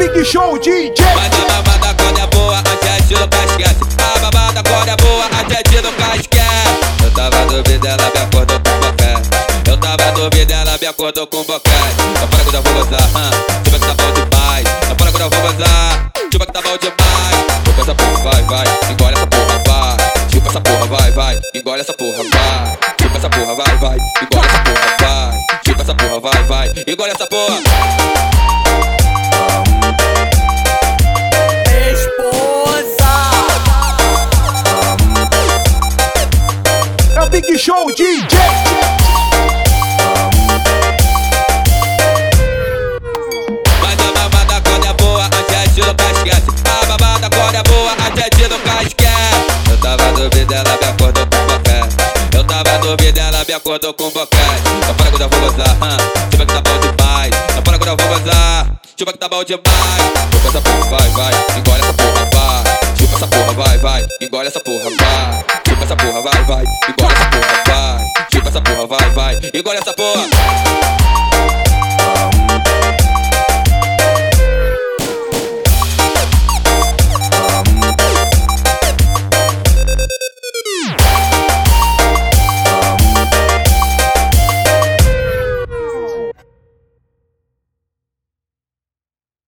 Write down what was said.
Big Show DJ. Mas a tá tá babada quando é boa, até de nunca esquece. A babada quando é boa, até de nunca tá esquece. Eu tava dormindo, ela me acordou com boquete. Eu tava dormindo, ela me acordou com boquete. Então eu para que eu vou gozar, hum, tipo que tá bom demais. Então eu que eu vou gozar, tipo que tá bom demais. Chupa essa porra, vai, vai, engole essa porra, vai. Chupa essa porra, vai, vai, engole essa porra, vai. Chupa essa porra, vai, vai, engole essa porra, vai. Chupa essa porra, vai, vai, engole essa porra. Show DJ. Mas a babada quando é boa, a gente nunca esquece. A babada quando é boa, a gente nunca esquece. Eu tava dormindo, me acordou com boquete. Eu tava dormindo, me acordou com boquete. Não para quando eu vou gozar? Chupa que tá bom demais. Não para quando eu vou gozar. Chupa que tá bom demais. Chupa essa porra, vai, vai. Engole essa porra, vai. Chupa essa porra, vai, vai. Engole essa porra, vai. Essa porra, vai, vai. Engole essa porra, vai. Chupa essa porra, vai, vai. Engole essa porra.